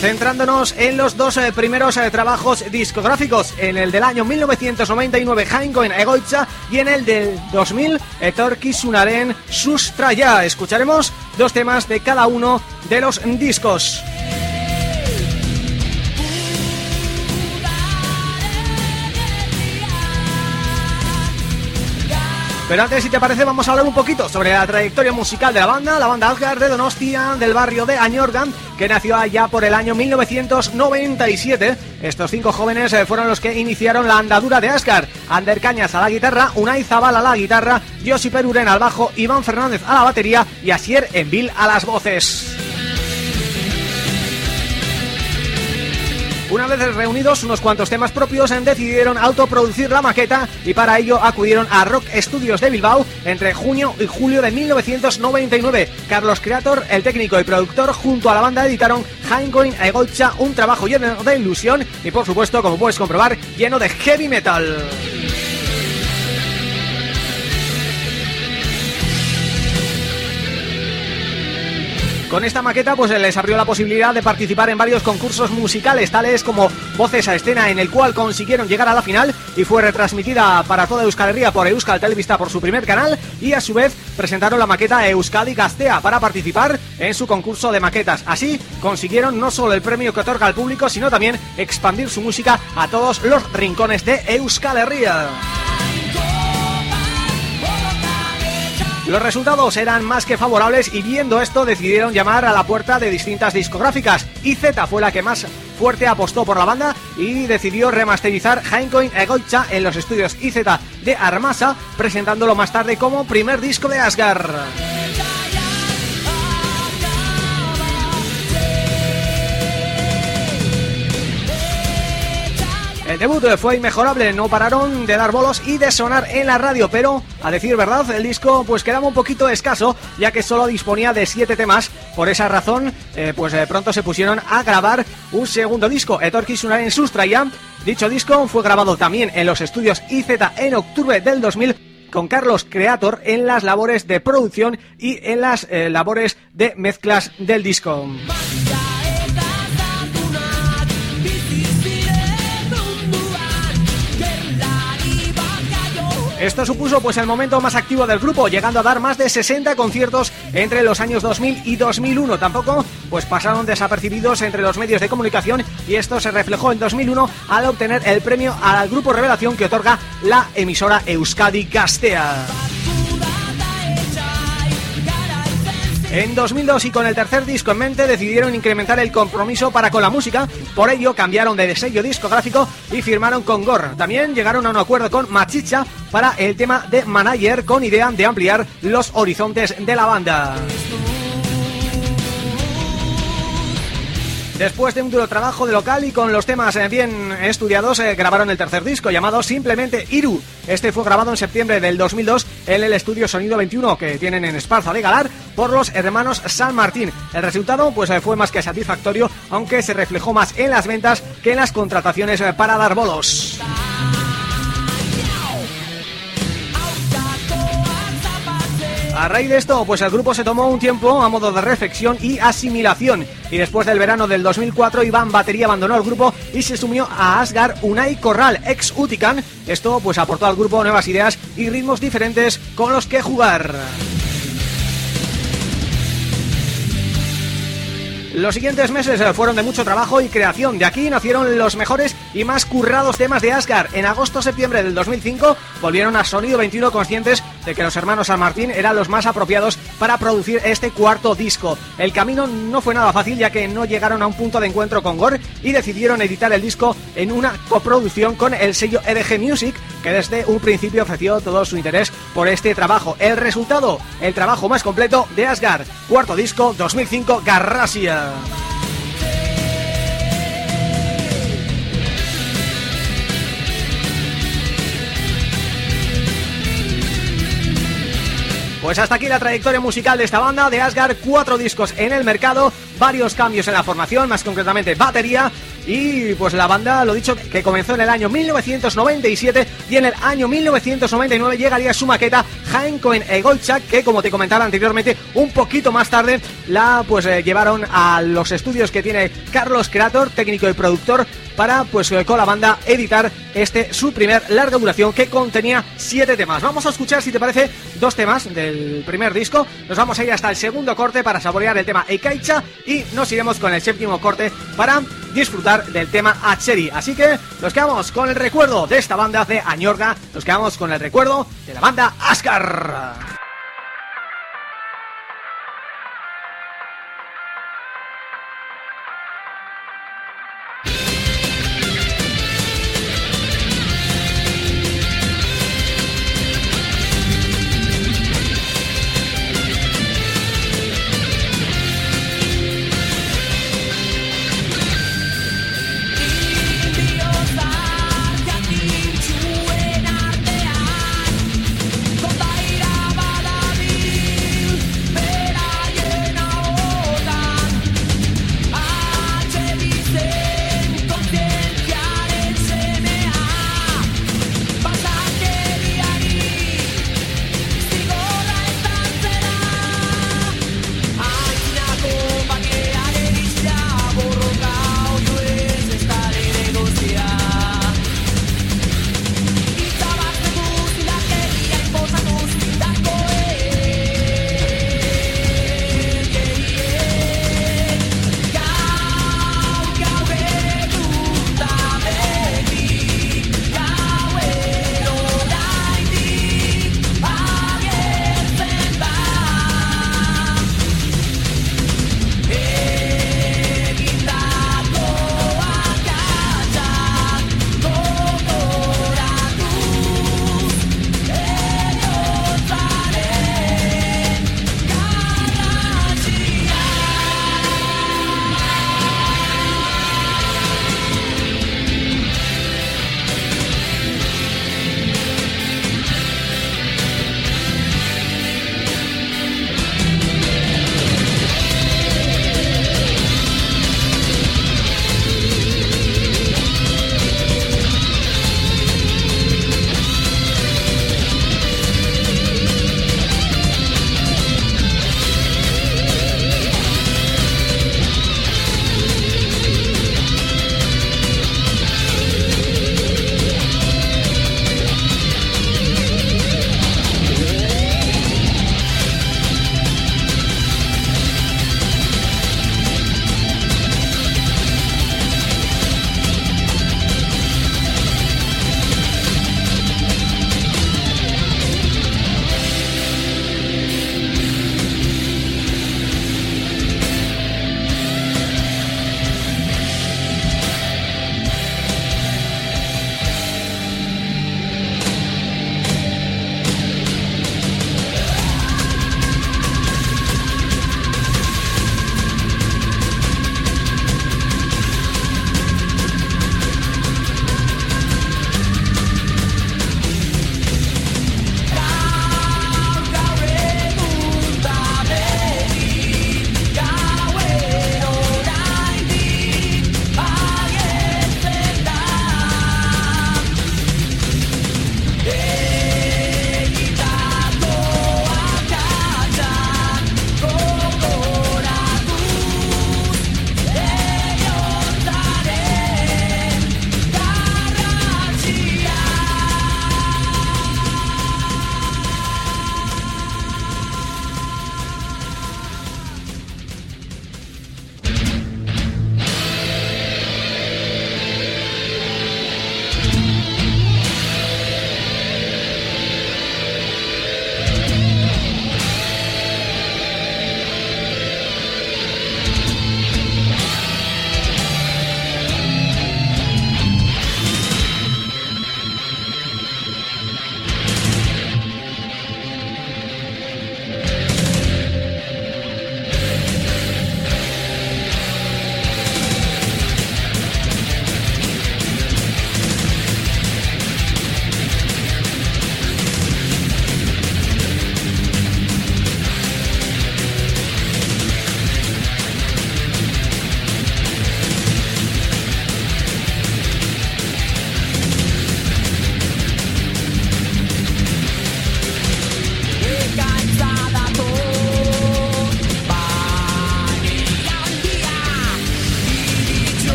centrándonos en los dos eh, primeros eh, trabajos discográficos, en el del año 1999 en Egoitza y en el del 2000 Etorki Sunaren Sustraya. Escucharemos dos temas de cada uno de los discos. Pero antes, si te parece, vamos a hablar un poquito sobre la trayectoria musical de la banda, la banda Asgard de Donostia, del barrio de Añorgan, que nació allá por el año 1997. Estos cinco jóvenes eh, fueron los que iniciaron la andadura de Ascar. Ander Cañas a la guitarra, Unai Zabal a la guitarra, Josi Peruren al bajo, Iván Fernández a la batería y Asier Envil a las voces. Una vez reunidos unos cuantos temas propios, decidieron autoproducir la maqueta y para ello acudieron a Rock Studios de Bilbao entre junio y julio de 1999. Carlos Creator, el técnico y productor, junto a la banda editaron Heingoin Egolcha, un trabajo lleno de ilusión y por supuesto, como puedes comprobar, lleno de heavy metal. Con esta maqueta pues les abrió la posibilidad de participar en varios concursos musicales tales como Voces a Escena en el cual consiguieron llegar a la final y fue retransmitida para toda Euskal Herria por Euskal Televista por su primer canal y a su vez presentaron la maqueta Euskadi Castea para participar en su concurso de maquetas. Así consiguieron no solo el premio que otorga al público sino también expandir su música a todos los rincones de Euskal Herria. Los resultados eran más que favorables y viendo esto decidieron llamar a la puerta de distintas discográficas. IZ fue la que más fuerte apostó por la banda y decidió remasterizar Heincoin Egoicha en los estudios IZ de Armasa, presentándolo más tarde como primer disco de Asgard. El debut fue inmejorable, no pararon de dar bolos y de sonar en la radio, pero, a decir verdad, el disco pues quedaba un poquito escaso, ya que solo disponía de siete temas. Por esa razón, eh, pues de pronto se pusieron a grabar un segundo disco, Etorki en Sustraya. Dicho disco fue grabado también en los estudios IZ en octubre del 2000 con Carlos Creator en las labores de producción y en las eh, labores de mezclas del disco. Esto supuso pues el momento más activo del grupo, llegando a dar más de 60 conciertos entre los años 2000 y 2001. Tampoco pues pasaron desapercibidos entre los medios de comunicación y esto se reflejó en 2001 al obtener el premio al grupo Revelación que otorga la emisora Euskadi Gastea. En 2002 y con el tercer disco en mente decidieron incrementar el compromiso para con la música, por ello cambiaron de sello discográfico y firmaron con Gore. También llegaron a un acuerdo con Machicha para el tema de Manager con idea de ampliar los horizontes de la banda. Después de un duro trabajo de local y con los temas eh, bien estudiados, eh, grabaron el tercer disco llamado simplemente Iru. Este fue grabado en septiembre del 2002 en el estudio Sonido 21 que tienen en Esparza de Galar por los hermanos San Martín. El resultado pues eh, fue más que satisfactorio, aunque se reflejó más en las ventas que en las contrataciones para dar bolos. A raíz de esto, pues el grupo se tomó un tiempo a modo de reflexión y asimilación y después del verano del 2004 Iván Batería abandonó el grupo y se sumió a Asgar Unai Corral, ex Utican. Esto pues aportó al grupo nuevas ideas y ritmos diferentes con los que jugar. Los siguientes meses eh, fueron de mucho trabajo y creación. De aquí nacieron los mejores y más currados temas de Asgard. En agosto-septiembre del 2005 volvieron a Sonido 21 conscientes de que los hermanos San Martín eran los más apropiados para producir este cuarto disco. El camino no fue nada fácil ya que no llegaron a un punto de encuentro con Gore y decidieron editar el disco en una coproducción con el sello EDG Music que desde un principio ofreció todo su interés por este trabajo. El resultado, el trabajo más completo de Asgard, cuarto disco 2005 Garrasia. Pues hasta aquí la trayectoria musical de esta banda, de Asgard, cuatro discos en el mercado, varios cambios en la formación, más concretamente batería, y pues la banda, lo dicho, que comenzó en el año 1997 y en el año 1999 llegaría su maqueta Hancoin Egolchak, que como te comentaba anteriormente, un poquito más tarde la pues eh, llevaron a los estudios que tiene Carlos Creator, técnico y productor, para pues eh, con la banda editar este su primer larga duración que contenía siete temas. Vamos a escuchar, si te parece, dos temas del primer disco. Nos vamos a ir hasta el segundo corte para saborear el tema Eikaicha y nos iremos con el séptimo corte para disfrutar del tema Acheri. Así que nos quedamos con el recuerdo de esta banda de Añorga, nos quedamos con el recuerdo de la banda Ascar.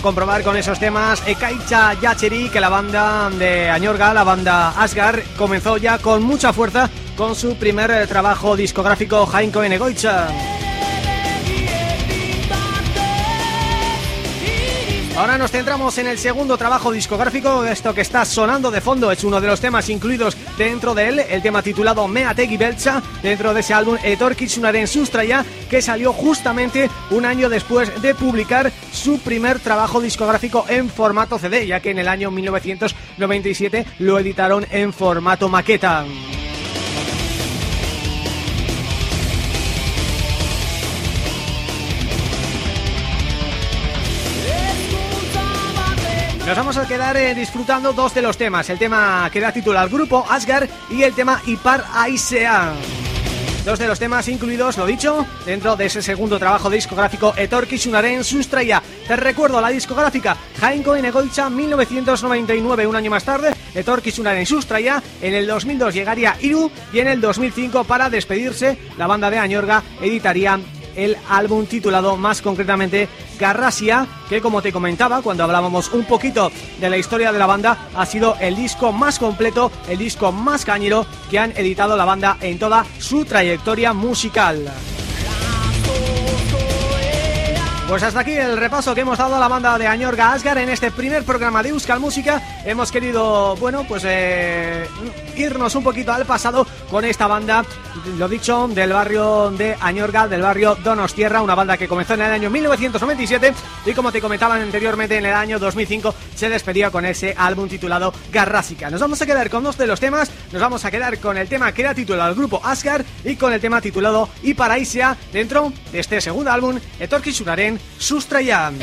Comprobar con esos temas Ekaicha Yacheri que la banda de Añorga, la banda Asgar, comenzó ya con mucha fuerza con su primer trabajo discográfico Jainko Enegoicha. Ahora nos centramos en el segundo trabajo discográfico, esto que está sonando de fondo es uno de los temas incluidos dentro de él, el tema titulado Meategi Belcha, dentro de ese álbum Etorkitsunaren Sustraya, que salió justamente un año después de publicar su primer trabajo discográfico en formato CD, ya que en el año 1997 lo editaron en formato maqueta. Nos vamos a quedar eh, disfrutando dos de los temas El tema que da título al grupo, Asgard Y el tema Ipar Aisea Dos de los temas incluidos, lo dicho, dentro de ese segundo trabajo discográfico Etorki Shunaren Sustraya. Te recuerdo la discográfica Jainko Enegoicha 1999, un año más tarde, Etorki Shunaren Sustraya. En el 2002 llegaría Iru y en el 2005 para despedirse la banda de Añorga editaría el álbum titulado más concretamente Garrasia, que como te comentaba cuando hablábamos un poquito de la historia de la banda, ha sido el disco más completo, el disco más cañero que han editado la banda en toda su trayectoria musical. Pues hasta aquí el repaso que hemos dado a la banda de Añorga Asgar en este primer programa de Euskal Música. Hemos querido, bueno, pues eh, irnos un poquito al pasado con esta banda, lo dicho, del barrio de Añorga, del barrio Donostierra, una banda que comenzó en el año 1997 y como te comentaba anteriormente en el año 2005 se despedía con ese álbum titulado Garrásica. Nos vamos a quedar con dos de los temas, nos vamos a quedar con el tema que da título al grupo Asgar y con el tema titulado Y Paraísia dentro de este segundo álbum, Etorki Shuraren Sustraian.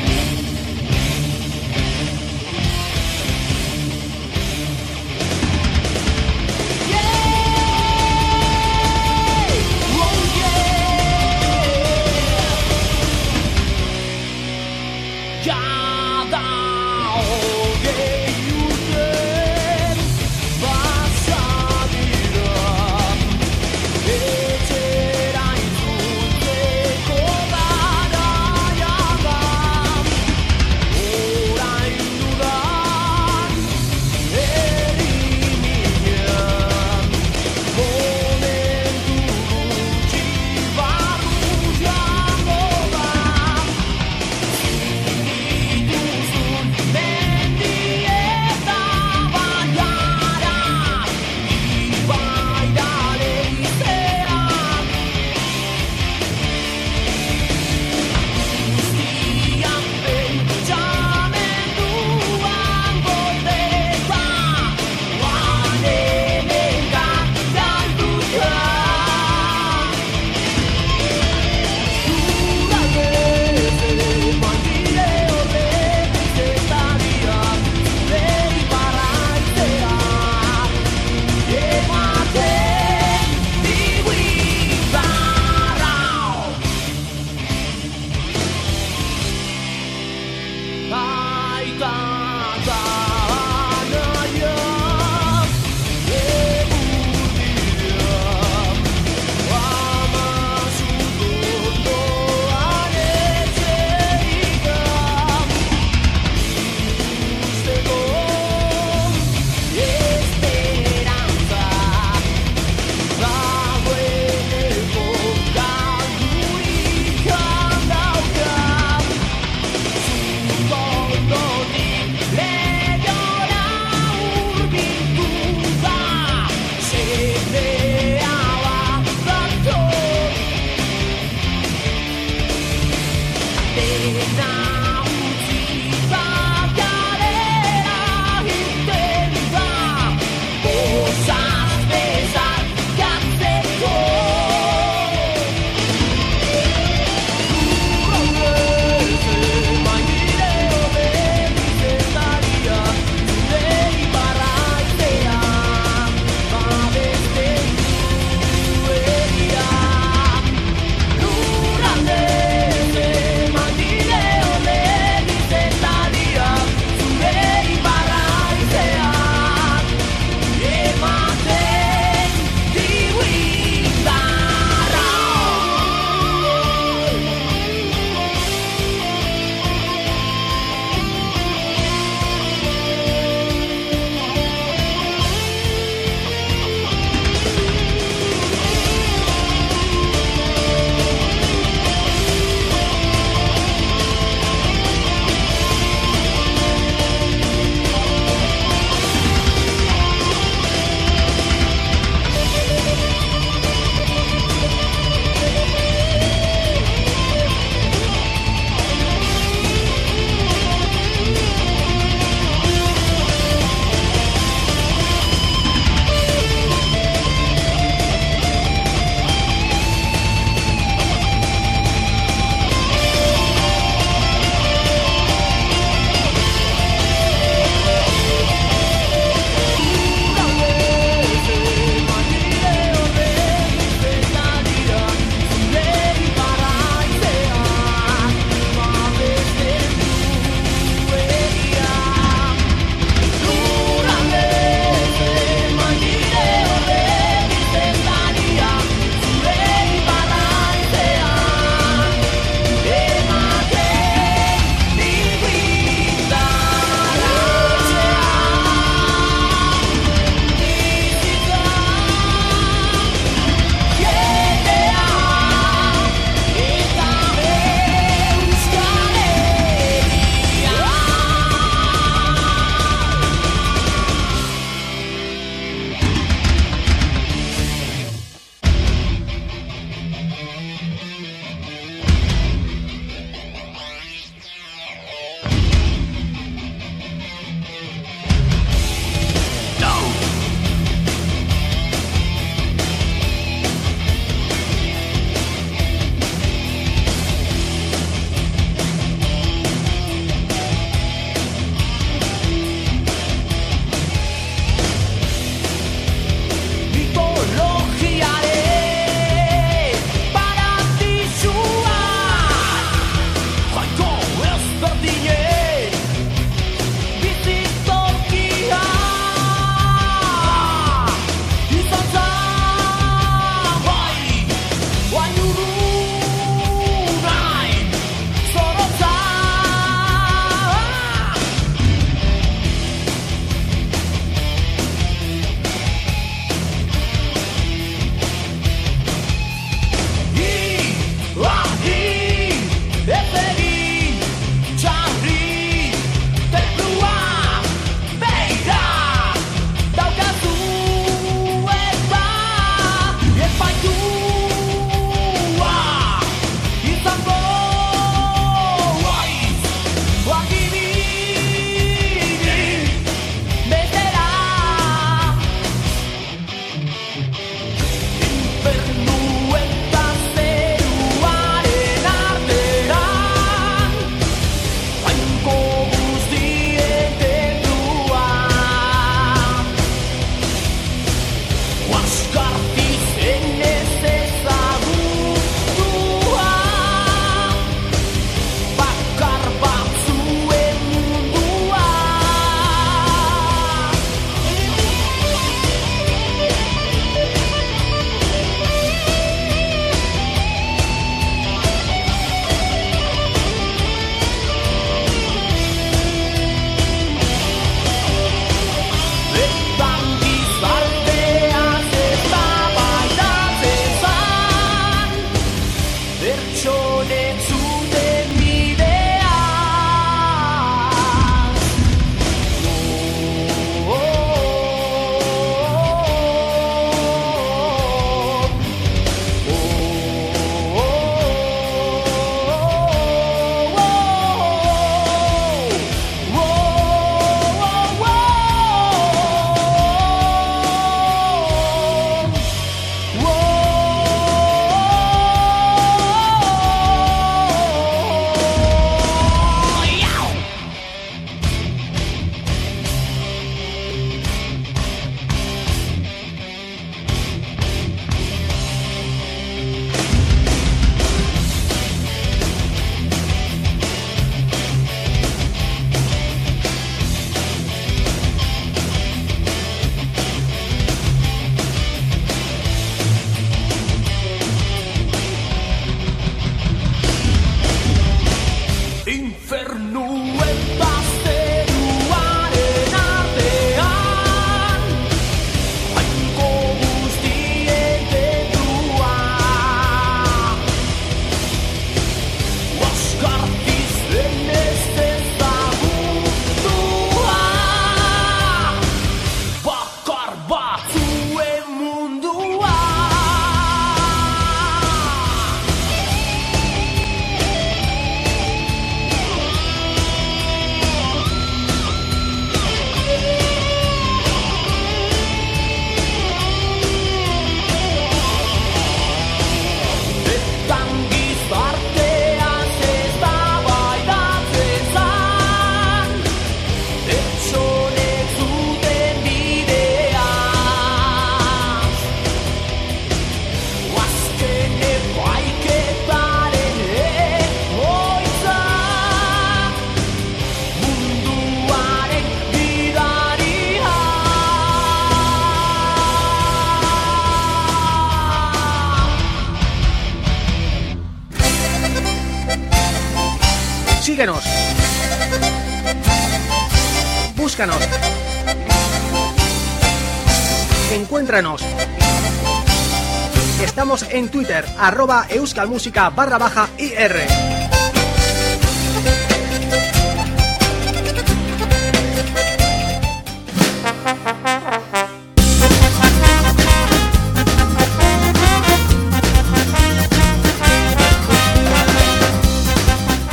Twitter, arroba euskalmusica barra baja IR.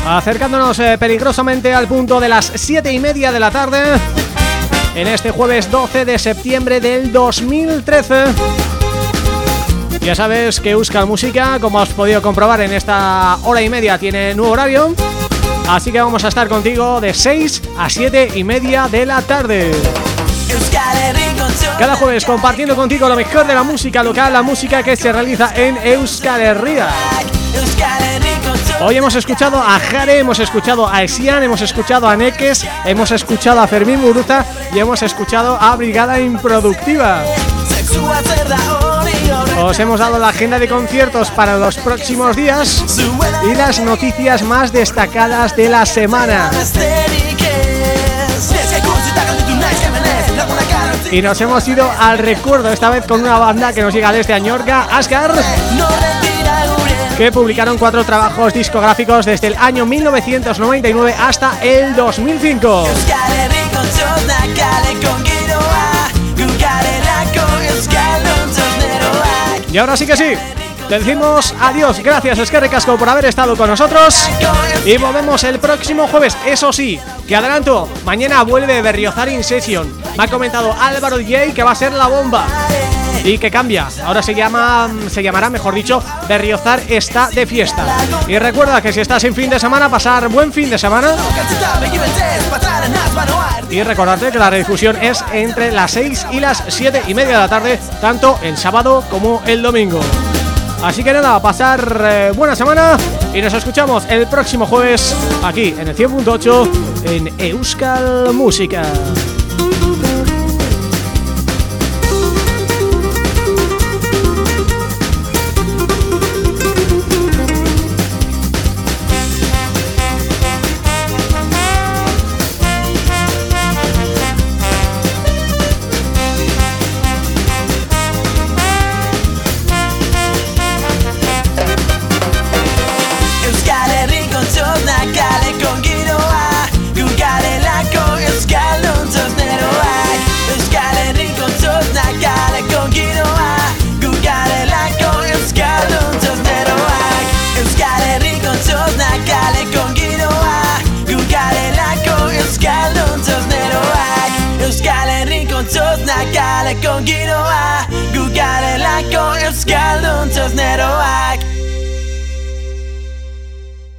Acercándonos eh, peligrosamente al punto de las 7 y media de la tarde En este jueves 12 de septiembre del 2013 Ya sabes que Euskal Música, como has podido comprobar en esta hora y media, tiene nuevo horario Así que vamos a estar contigo de 6 a 7 y media de la tarde cada jueves compartiendo contigo lo mejor de la música local, la música que se realiza en Euskal Herria. Hoy hemos escuchado a Jare, hemos escuchado a Esian, hemos escuchado a Neques, hemos escuchado a Fermín Muruta y hemos escuchado a Brigada Improductiva. Os hemos dado la agenda de conciertos para los próximos días y las noticias más destacadas de la semana. Y nos hemos ido al recuerdo, esta vez con una banda que nos llega desde Añorga, Ascar que publicaron cuatro trabajos discográficos desde el año 1999 hasta el 2005. Y ahora sí que sí, te decimos adiós, gracias Esquerre Casco por haber estado con nosotros. Y volvemos el próximo jueves, eso sí, que adelanto, mañana vuelve Berriozar In Session. Me ha comentado Álvaro DJ que va a ser la bomba y que cambia. Ahora se llama se llamará, mejor dicho, Berriozar está de fiesta. Y recuerda que si estás en fin de semana, pasar buen fin de semana. Y recordarte que la redifusión es entre las 6 y las 7 y media de la tarde, tanto el sábado como el domingo. Así que nada, pasar eh, buena semana y nos escuchamos el próximo jueves aquí en el 100.8 en Euskal Música.